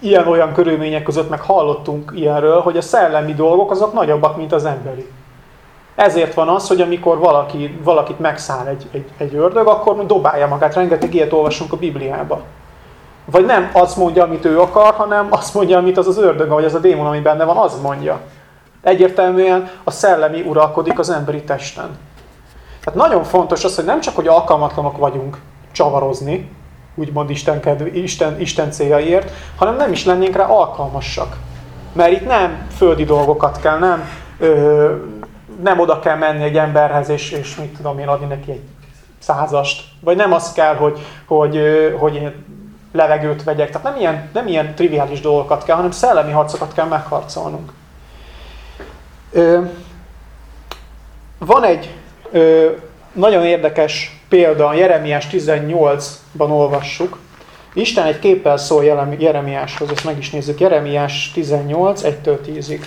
ilyen-olyan körülmények között meg hallottunk ilyenről, hogy a szellemi dolgok azok nagyobbak, mint az emberi. Ezért van az, hogy amikor valaki, valakit megszáll egy, egy, egy ördög, akkor dobálja magát. Rengeteg ilyet olvasunk a Bibliába. Vagy nem azt mondja, amit ő akar, hanem azt mondja, amit az az ördög, vagy az a démon, ami benne van, az mondja. Egyértelműen a szellemi uralkodik az emberi testen. Tehát nagyon fontos az, hogy nem csak, hogy alkalmatlanok vagyunk csavarozni, úgymond Isten, kedv, Isten, Isten céljaiért, hanem nem is lennénk rá alkalmasak. Mert itt nem földi dolgokat kell, nem, ö, nem oda kell menni egy emberhez, és, és mit tudom én, adni neki egy százast. Vagy nem az kell, hogy, hogy, hogy én levegőt vegyek. Tehát nem ilyen, nem ilyen triviális dolgokat kell, hanem szellemi harcokat kell megharcolnunk. Ö, van egy ö, nagyon érdekes példa, Jeremiás 18-ban olvassuk. Isten egy képpel szól Jeremiáshoz, ezt meg is nézzük. Jeremiás 18, 1-től 10-ig.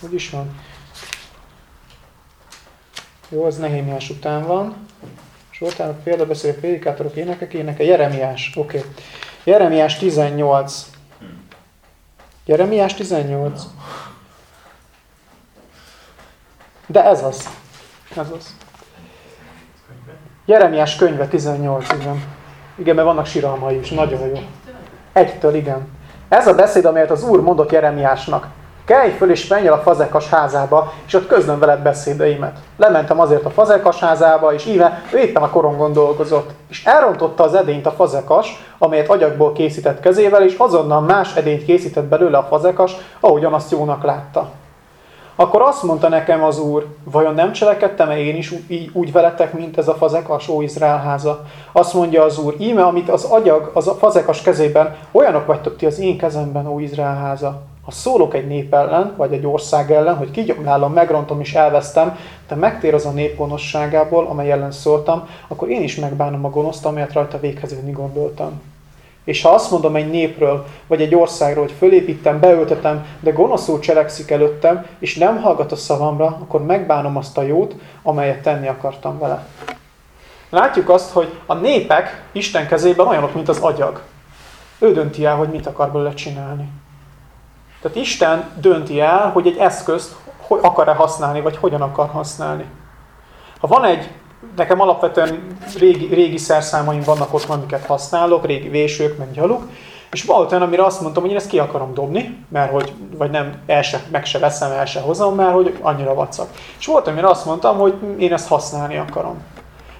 Hogy is van? Jó, az Nehémiás után van. És utána példabeszélő prédikátorok énekek éneke. Jeremiás, oké. Okay. Jeremiás 18. Jeremiás 18. De ez az. Ez az. Jeremiás könyve 18, igen. Igen, mert vannak síralmai is, nagyon jó. Egytől, igen. Ez a beszéd, amelyet az Úr mondott Jeremiásnak. Kelj föl és menj el a fazekas házába, és ott közlöm veled beszédeimet. Lementem azért a fazekas házába, és íme ő éppen a korongon dolgozott. És elrontotta az edényt a fazekas, amelyet agyagból készített kezével, és azonnal más edényt készített belőle a fazekas, ahogyan azt jónak látta. Akkor azt mondta nekem az Úr, vajon nem cselekedtem-e én is úgy, veletek, mint ez a fazekas, ó Izrael háza? Azt mondja az Úr, íme, amit az agyag, az a fazekas kezében, olyanok vagytok ti az én kezemben, ó Izrael háza. Ha szólok egy nép ellen, vagy egy ország ellen, hogy kigyomlálom, megrontom és elvesztem, de megtér az a nép gonoszságából, amely ellen szóltam, akkor én is megbánom a gonoszt, amelyet rajta véghez gondoltam. És ha azt mondom egy népről, vagy egy országról, hogy fölépítem, beöltetem, de gonoszul cselekszik előttem, és nem hallgat a szavamra, akkor megbánom azt a jót, amelyet tenni akartam vele. Látjuk azt, hogy a népek Isten kezében olyanok, mint az agyag. Ő dönti el, hogy mit akar belőle csinálni. Tehát Isten dönti el, hogy egy eszközt hogy akar-e használni, vagy hogyan akar használni. Ha van egy nekem alapvetően régi, régi szerszámaim vannak ott, amiket használok, régi vésők, meg gyaluk, és volt olyan, amire azt mondtam, hogy én ezt ki akarom dobni, mert hogy, vagy nem, el se, meg se veszem, el se hozom, mert hogy annyira vacak. És volt, amire azt mondtam, hogy én ezt használni akarom.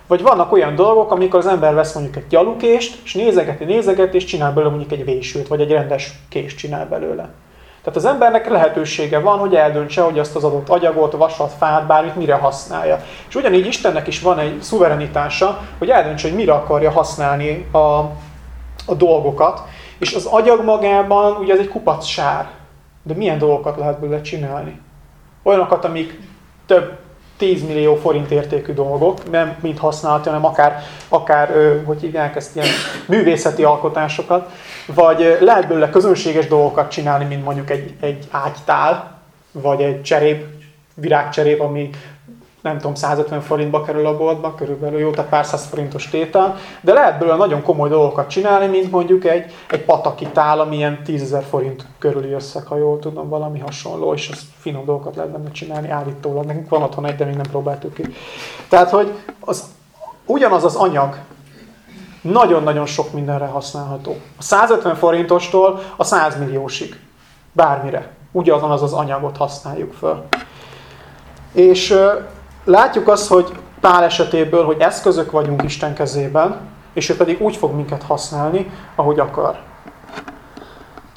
Vagy vannak olyan dolgok, amikor az ember vesz mondjuk egy gyalukést, és nézegeti, nézegeti, és csinál belőle mondjuk egy vésőt, vagy egy rendes kést csinál belőle. Tehát az embernek lehetősége van, hogy eldöntse, hogy azt az adott agyagot, vasat, fát, bármit mire használja. És ugyanígy Istennek is van egy szuverenitása, hogy eldöntse, hogy mire akarja használni a, a dolgokat. És az agyag magában ugye ez egy kupac sár. De milyen dolgokat lehet belőle csinálni? Olyanokat, amik több 10 millió forint értékű dolgok, nem mint használati, hanem akár, akár hogy hívják ezt, ilyen művészeti alkotásokat, vagy lehet belőle közönséges dolgokat csinálni, mint mondjuk egy, egy ágytál, vagy egy cserép, virágcserép, ami nem tudom, 150 forintba kerül a boltba, körülbelül jó, tehát pár száz forintos tétel, de lehet belőle nagyon komoly dolgokat csinálni, mint mondjuk egy, egy pataki tál, ami ilyen 10 forint körüli összeg, ha jól tudom, valami hasonló, és az finom dolgokat lehet benne csinálni állítólag. Nekünk van otthon egy, de még nem próbáltuk ki. Tehát, hogy az, ugyanaz az anyag, nagyon-nagyon sok mindenre használható. A 150 forintostól a 100 milliósig. Bármire. Ugyanaz az anyagot használjuk föl. És látjuk azt, hogy Pál esetéből, hogy eszközök vagyunk Isten kezében, és ő pedig úgy fog minket használni, ahogy akar.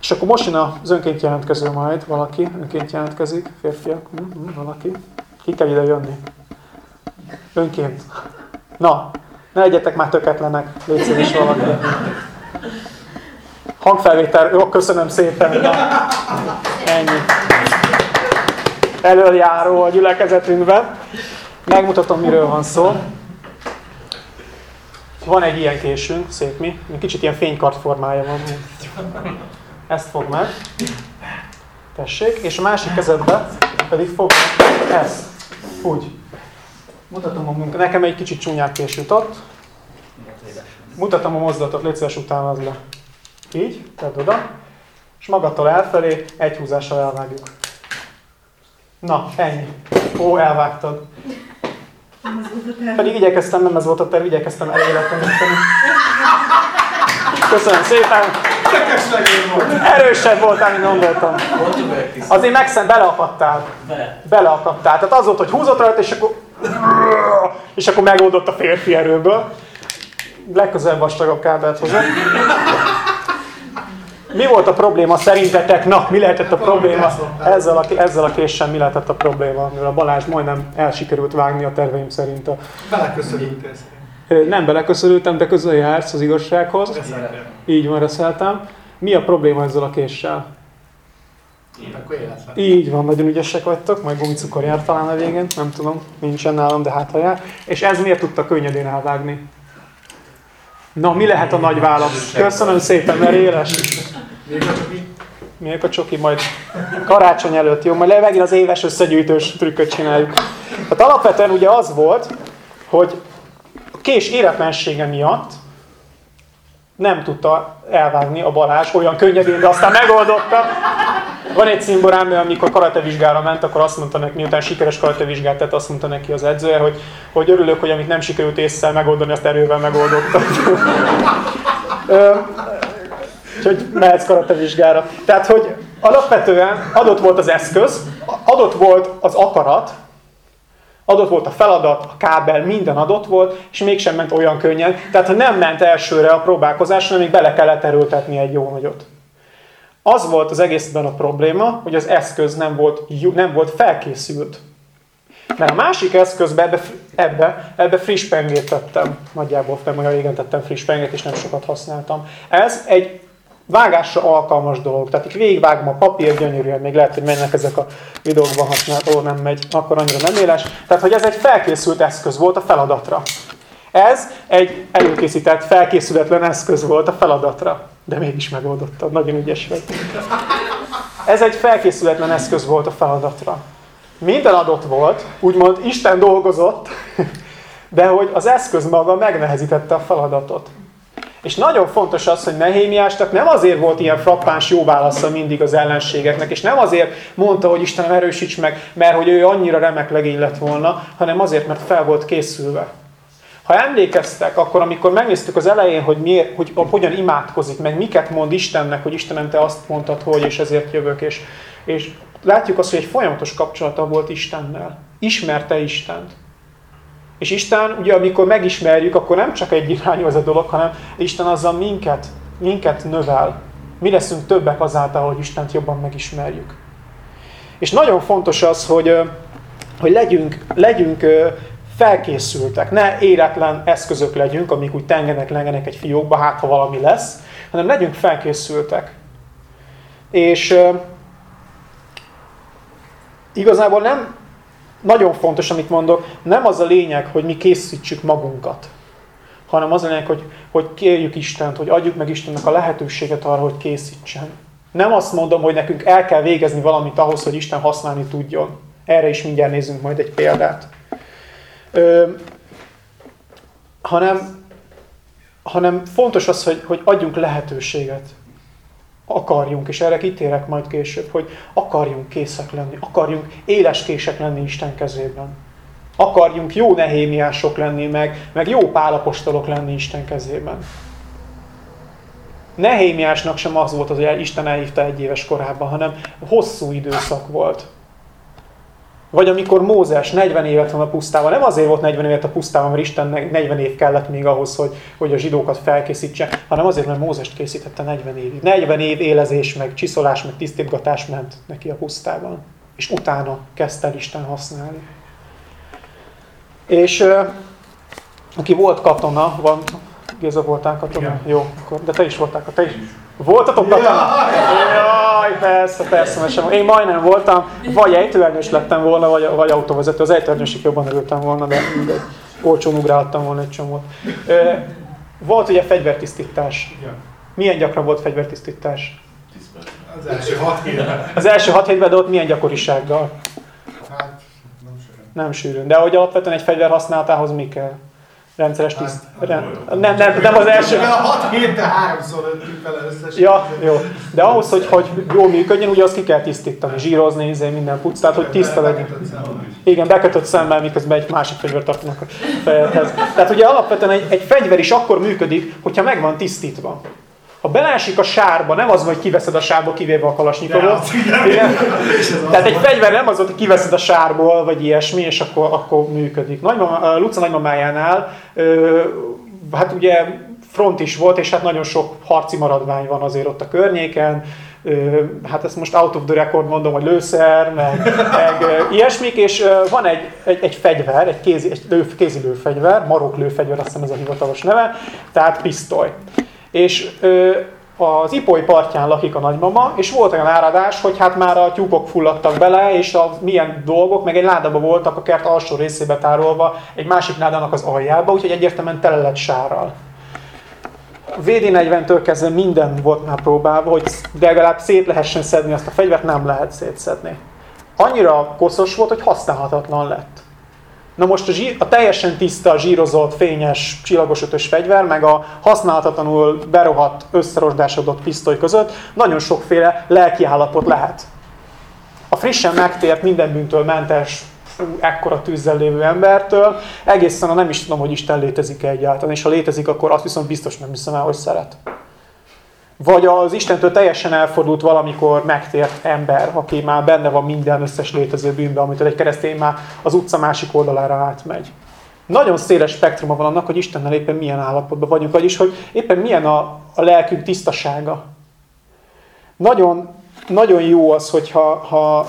És akkor most jön az önként jelentkező majd, valaki önként jelentkezik, férfiak, hm, hm, valaki. Ki kell ide jönni? Önként. Na, ne legyetek már töketlenek, légy is valaki. Hangfelvétel, jó, köszönöm szépen. Na, ennyi. Elöljáró a gyülekezetünkben. Megmutatom, miről van szó. Van egy ilyen késünk, szép mi. Kicsit ilyen fénykart formája van. Ezt fog meg. Tessék. És a másik kezedbe pedig fog ezt. Úgy. Mutatom a munka. Nekem egy kicsit csúnyák kés jutott. Mutatom a mozdulatot, légy szíves utánaz le. Így, tedd oda. És magadtól elfelé egy húzással elvágjuk. Na, ennyi. Ó, elvágtad. Pedig igyekeztem, nem ez volt a terv, igyekeztem eléletleníteni. Köszönöm szépen! Erősebb voltál, mint gondoltam. Azért megszem, beleakadtál. Beleakadtál. Tehát az volt, hogy húzott rajta, és akkor és akkor megoldott a férfi erőből. Legközelebb vastagabb kábelt hozok. Mi volt a probléma szerintetek? Na, mi lehetett a probléma? Ezzel a, ezzel a késsel mi lehetett a probléma? Mivel a Balázs majdnem elsikerült vágni a terveim szerint. A... Beleköszönültél Nem beleköszönültem, de közel jársz az igazsághoz. Így van, reszeltem. Mi a probléma ezzel a késsel? Én akkor életlen. Így van, nagyon ügyesek vagytok, majd gumicukor jár talán a végén, nem tudom, nincsen nálam, de hát ha jár. És ez miért tudta könnyedén elvágni? Na, mi lehet a nagy válasz? Köszönöm szépen, mert éles. Miért a csoki majd karácsony előtt, jó? Majd megint az éves összegyűjtős trükköt csináljuk. Tehát alapvetően ugye az volt, hogy a kés éretlensége miatt nem tudta elvágni a Balázs olyan könnyedén, de aztán megoldotta. van egy cimborám, amikor karate vizsgára ment, akkor azt mondta neki, miután sikeres karate vizsgát tett, azt mondta neki az edzője, hogy, hogy örülök, hogy amit nem sikerült észre megoldani, azt erővel megoldottak. Úgyhogy mehetsz karate vizsgára. Tehát, hogy alapvetően adott volt az eszköz, adott volt az akarat, adott volt a feladat, a kábel, minden adott volt, és mégsem ment olyan könnyen. Tehát nem ment elsőre a próbálkozás, hanem még bele kellett erőltetni egy jó nagyot. Az volt az egészben a probléma, hogy az eszköz nem volt, nem volt felkészült. Mert a másik eszközbe, ebbe, ebbe, ebbe friss pengét tettem. Nagyjából nem olyan régen tettem friss pengét, és nem sokat használtam. Ez egy vágásra alkalmas dolog. Tehát itt végigvágom a papír gyönyörűen, még lehet, hogy mennek ezek a videókban használt, ó, nem megy, akkor annyira nem éles. Tehát, hogy ez egy felkészült eszköz volt a feladatra. Ez egy előkészített, felkészületlen eszköz volt a feladatra. De mégis megoldottad, nagyon ügyes vagy. Ez egy felkészületlen eszköz volt a feladatra. Minden adott volt, úgymond Isten dolgozott, de hogy az eszköz maga megnehezítette a feladatot. És nagyon fontos az, hogy Nehémiásnak nem azért volt ilyen frappáns jó válasza mindig az ellenségeknek, és nem azért mondta, hogy Istenem erősíts meg, mert hogy ő annyira remek legény lett volna, hanem azért, mert fel volt készülve. Ha emlékeztek, akkor amikor megnéztük az elején, hogy, miért, hogy hogyan imádkozik, meg miket mond Istennek, hogy Istenem, te azt mondtad, hogy, és ezért jövök, és, és látjuk azt, hogy egy folyamatos kapcsolata volt Istennel. Ismerte Istent. És Isten, ugye amikor megismerjük, akkor nem csak egy irányú az a dolog, hanem Isten azzal minket, minket növel. Mi leszünk többek azáltal, hogy Istent jobban megismerjük. És nagyon fontos az, hogy, hogy legyünk, legyünk felkészültek, ne éretlen eszközök legyünk, amik úgy tengenek, lengenek egy fiókba, hát ha valami lesz, hanem legyünk felkészültek. És igazából nem, nagyon fontos, amit mondok, nem az a lényeg, hogy mi készítsük magunkat, hanem az a lényeg, hogy, hogy kérjük Istent, hogy adjuk meg Istennek a lehetőséget arra, hogy készítsen. Nem azt mondom, hogy nekünk el kell végezni valamit ahhoz, hogy Isten használni tudjon. Erre is mindjárt nézzünk majd egy példát. Ö, hanem, hanem fontos az, hogy, hogy adjunk lehetőséget akarjunk, és erre kitérek majd később, hogy akarjunk készek lenni, akarjunk éleskések lenni Isten kezében. Akarjunk jó nehémiások lenni, meg, meg jó pálapostolok lenni Isten kezében. Nehémiásnak sem az volt, hogy Isten elhívta egy éves korában, hanem hosszú időszak volt. Vagy amikor Mózes 40 évet van a pusztában, nem azért volt 40 évet a pusztában, mert Istennek 40 év kellett még ahhoz, hogy, hogy a zsidókat felkészítse, hanem azért, mert Mózest készítette 40 évig. 40 év élezés, meg csiszolás, meg tisztítgatás ment neki a pusztában. És utána kezdte el Isten használni. És aki volt katona, van, Géza voltál katona? Igen. Jó, akkor, de te is voltál katona. Te is. Voltatok katona? Jaj, persze, persze, mert sem. Én majdnem voltam, vagy ejtőernyős lettem volna, vagy, vagy autóvezető. Az ejtőernyősig jobban örültem volna, de mindegy. Olcsón ugráltam volna egy csomót. Volt ugye fegyvertisztítás. Milyen gyakran volt fegyvertisztítás? Az első hat hétben. Az első hat hétben, de ott milyen gyakorisággal? Hát, nem sűrűn. Nem sűrűn. De hogy alapvetően egy fegyver használatához mi kell? Rendszeres tiszt. Hát, Rend... Nem, nem, nem az első. A hat hétben háromszor öntünk vele összesen. Ja, jó. De ahhoz, hogy, hogy jól működjön, ugye azt ki kell tisztítani, zsírozni, izé, minden puc, tehát hogy tiszta legyen. Igen, bekötött szemmel, miközben egy másik fegyvert tartanak a fejedhez. Tehát ugye alapvetően egy, egy fegyver is akkor működik, hogyha meg van tisztítva. Ha belásik a sárba, nem az, hogy kiveszed a sárba, kivéve a kalasnyikovot. Tehát egy fegyver nem az, hogy kiveszed a sárból, vagy ilyesmi, és akkor, akkor működik. Nagymama, Luca nagymamájánál, hát ugye front is volt, és hát nagyon sok harci maradvány van azért ott a környéken. Hát ezt most out of the record mondom, hogy lőszer, meg, meg ilyesmik, és van egy, egy, egy fegyver, egy, kézi, egy lő, kézi lőfegyver, marok lőfegyver, azt hiszem ez a hivatalos neve, tehát pisztoly. És ö, az Ipoly partján lakik a nagymama, és volt olyan áradás, hogy hát már a tyúkok fulladtak bele, és a milyen dolgok, meg egy ládaba voltak a kert alsó részébe tárolva, egy másik ládának az aljába, úgyhogy egyértelműen tele lett sárral. VD40-től kezdve minden volt már próbálva, hogy legalább szét lehessen szedni azt a fegyvert, nem lehet szétszedni. Annyira koszos volt, hogy használhatatlan lett. Na most a, zsír, a teljesen tiszta, zsírozott, fényes, csillagos ötös fegyver, meg a használhatatlanul berohadt, összerosdásodott pisztoly között nagyon sokféle lelkiállapot lehet. frissen megtért, minden bűntől mentes, ekkora tűzzel lévő embertől, egészen a nem is tudom, hogy Isten létezik-e egyáltalán, és ha létezik, akkor azt viszont biztos nem hiszem el, hogy szeret. Vagy az Istentől teljesen elfordult valamikor megtért ember, aki már benne van minden összes létező bűnben, amitől egy keresztény már az utca másik oldalára átmegy. Nagyon széles spektruma van annak, hogy Istennel éppen milyen állapotban vagyunk, vagyis hogy éppen milyen a, a lelkünk tisztasága. Nagyon, nagyon jó az, hogyha ha,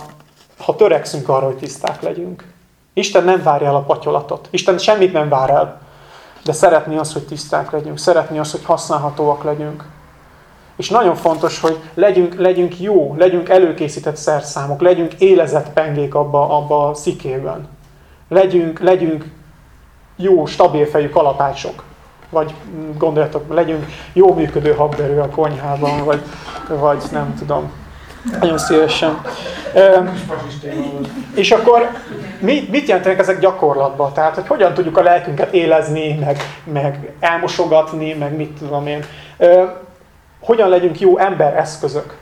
ha törekszünk arra, hogy tiszták legyünk. Isten nem várja el a patyolatot. Isten semmit nem vár el. De szeretné az, hogy tiszták legyünk. Szeretné az, hogy használhatóak legyünk. És nagyon fontos, hogy legyünk, legyünk jó, legyünk előkészített szerszámok, legyünk élezett pengék abba, abba a szikében. Legyünk, legyünk jó, stabil fejű kalapácsok. Vagy gondoljatok, legyünk jó működő habberő a konyhában, vagy, vagy nem tudom, nagyon szívesen. És akkor mi, mit jelentenek ezek gyakorlatban? Tehát, hogy hogyan tudjuk a lelkünket élezni, meg, meg elmosogatni, meg mit tudom én. Hogyan legyünk jó embereszközök?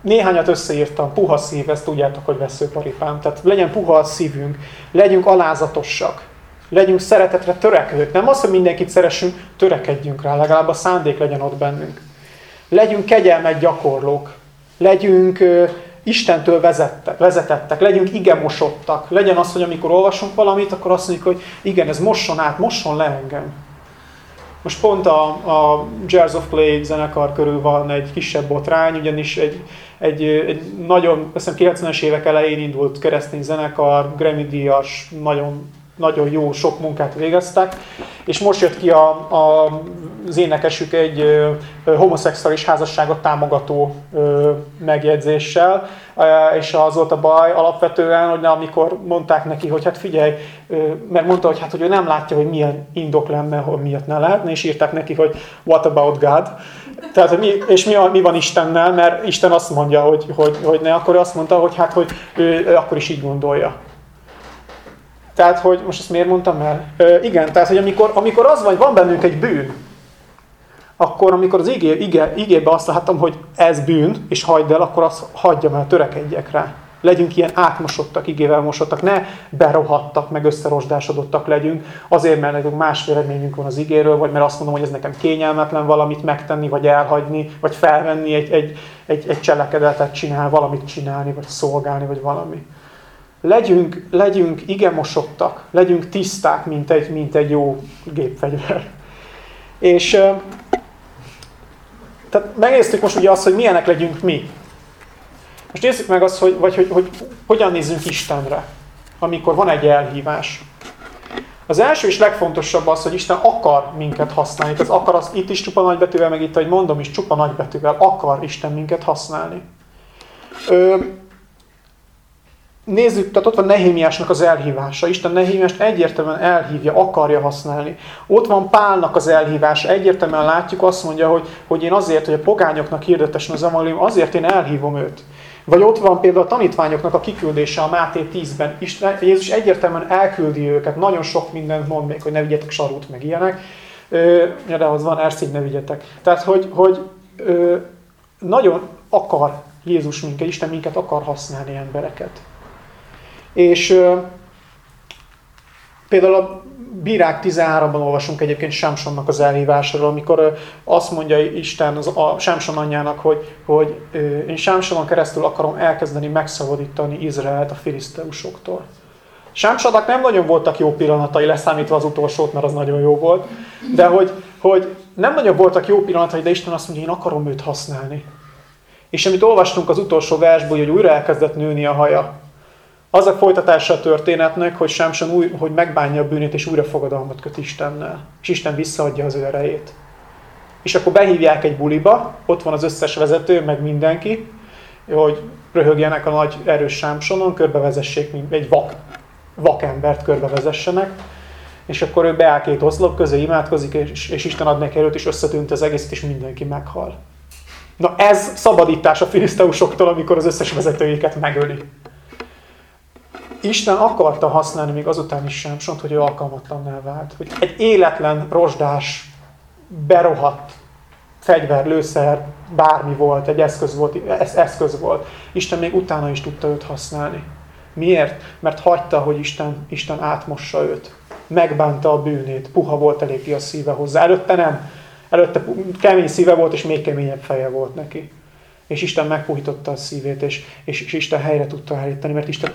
Néhányat összeírtam, puha szív, ezt tudjátok, hogy veszőparipám. Tehát legyen puha a szívünk, legyünk alázatosak, legyünk szeretetre törekvők. Nem az, hogy mindenkit szeressünk, törekedjünk rá, legalább a szándék legyen ott bennünk. Legyünk kegyelmet gyakorlók, legyünk ö, Istentől vezettek, vezetettek, legyünk igemosottak. Legyen az, hogy amikor olvasunk valamit, akkor azt mondjuk, hogy igen, ez mosson át, mosson le engem. Most pont a, a Jazz of Clay zenekar körül van egy kisebb botrány, ugyanis egy, egy, egy nagyon, azt hiszem 90-es évek elején indult keresztény zenekar, Grammy díjas, nagyon nagyon jó, sok munkát végeztek, és most jött ki a, a, az énekesük egy ö, homoszexuális házasságot támogató ö, megjegyzéssel, és az volt a baj alapvetően, hogy amikor mondták neki, hogy hát figyelj, mert mondta, hogy hát hogy ő nem látja, hogy milyen indok lenne, hogy miért ne lehetne, és írták neki, hogy what about God? Tehát, mi, és mi, mi van Istennel, mert Isten azt mondja, hogy, hogy, hogy ne, akkor azt mondta, hogy hát, hogy ő akkor is így gondolja. Tehát, hogy most ezt miért mondtam el? Ö, igen, tehát, hogy amikor, amikor az van, hogy van bennünk egy bűn, akkor amikor az igé, igé, igébe azt láttam, hogy ez bűn, és hagyd el, akkor azt hagyjam el, törekedjek rá. Legyünk ilyen átmosottak, igével mosottak, ne berohadtak, meg összerosdásodottak legyünk, azért, mert nekünk más véleményünk van az igéről, vagy mert azt mondom, hogy ez nekem kényelmetlen valamit megtenni, vagy elhagyni, vagy felvenni egy, egy, egy, egy cselekedetet csinál, valamit csinálni, vagy szolgálni, vagy valami legyünk, legyünk igemosottak, legyünk tiszták, mint egy, mint egy jó gépfegyver. És tehát megnéztük most ugye azt, hogy milyenek legyünk mi. Most nézzük meg azt, hogy, vagy, hogy, hogy hogyan nézzünk Istenre, amikor van egy elhívás. Az első és legfontosabb az, hogy Isten akar minket használni. Az akar, az itt is csupa nagybetűvel, meg itt, ahogy mondom is, csupa nagybetűvel. Akar Isten minket használni. Ö, Nézzük, tehát ott van Nehémiásnak az elhívása. Isten Nehémiást egyértelműen elhívja, akarja használni. Ott van Pálnak az elhívása. Egyértelműen látjuk, azt mondja, hogy, hogy én azért, hogy a pogányoknak hirdetessen az evangélium, azért én elhívom őt. Vagy ott van például a tanítványoknak a kiküldése a Máté 10-ben. Isten, Jézus egyértelműen elküldi őket. Nagyon sok mindent mond még, hogy ne vigyetek sarút, meg ilyenek. De az van, erszígy ne vigyetek. Tehát, hogy, hogy nagyon akar Jézus minket, Isten minket akar használni embereket. És például a Bírák 13-ban olvasunk egyébként Sámsonnak az elhívásról, amikor azt mondja Isten az, a Sámson anyjának, hogy, hogy én Sámsonon keresztül akarom elkezdeni megszabadítani Izraelt a filiszteusoktól. Sámsonnak nem nagyon voltak jó pillanatai, leszámítva az utolsót, mert az nagyon jó volt, de hogy, hogy nem nagyon voltak jó pillanatai, de Isten azt mondja, én akarom őt használni. És amit olvastunk az utolsó versből, hogy újra elkezdett nőni a haja, az a folytatása a történetnek, hogy Sámson új, hogy megbánja a bűnét, és újra fogadalmat köt Istennel. És Isten visszaadja az ő erejét. És akkor behívják egy buliba, ott van az összes vezető, meg mindenki, hogy röhögjenek a nagy erős Sámsonon, körbevezessék, egy vak, vakembert körbevezessenek. És akkor ő beáll két oszlop közé, imádkozik, és, és Isten ad neki erőt, és összetűnt az egészet, és mindenki meghal. Na ez szabadítás a filiszteusoktól, amikor az összes vezetőjéket megöli. Isten akarta használni még azután is Sámsont, hogy ő alkalmatlanná vált. Hogy egy életlen, rozsdás, berohadt, fegyver, lőszer, bármi volt, egy eszköz volt, ez eszköz volt. Isten még utána is tudta őt használni. Miért? Mert hagyta, hogy Isten, Isten átmossa őt. Megbánta a bűnét, puha volt eléggé a szíve hozzá. Előtte nem. Előtte kemény szíve volt, és még keményebb feje volt neki. És Isten megpuhította a szívét, és, és, és Isten helyre tudta állítani, mert Isten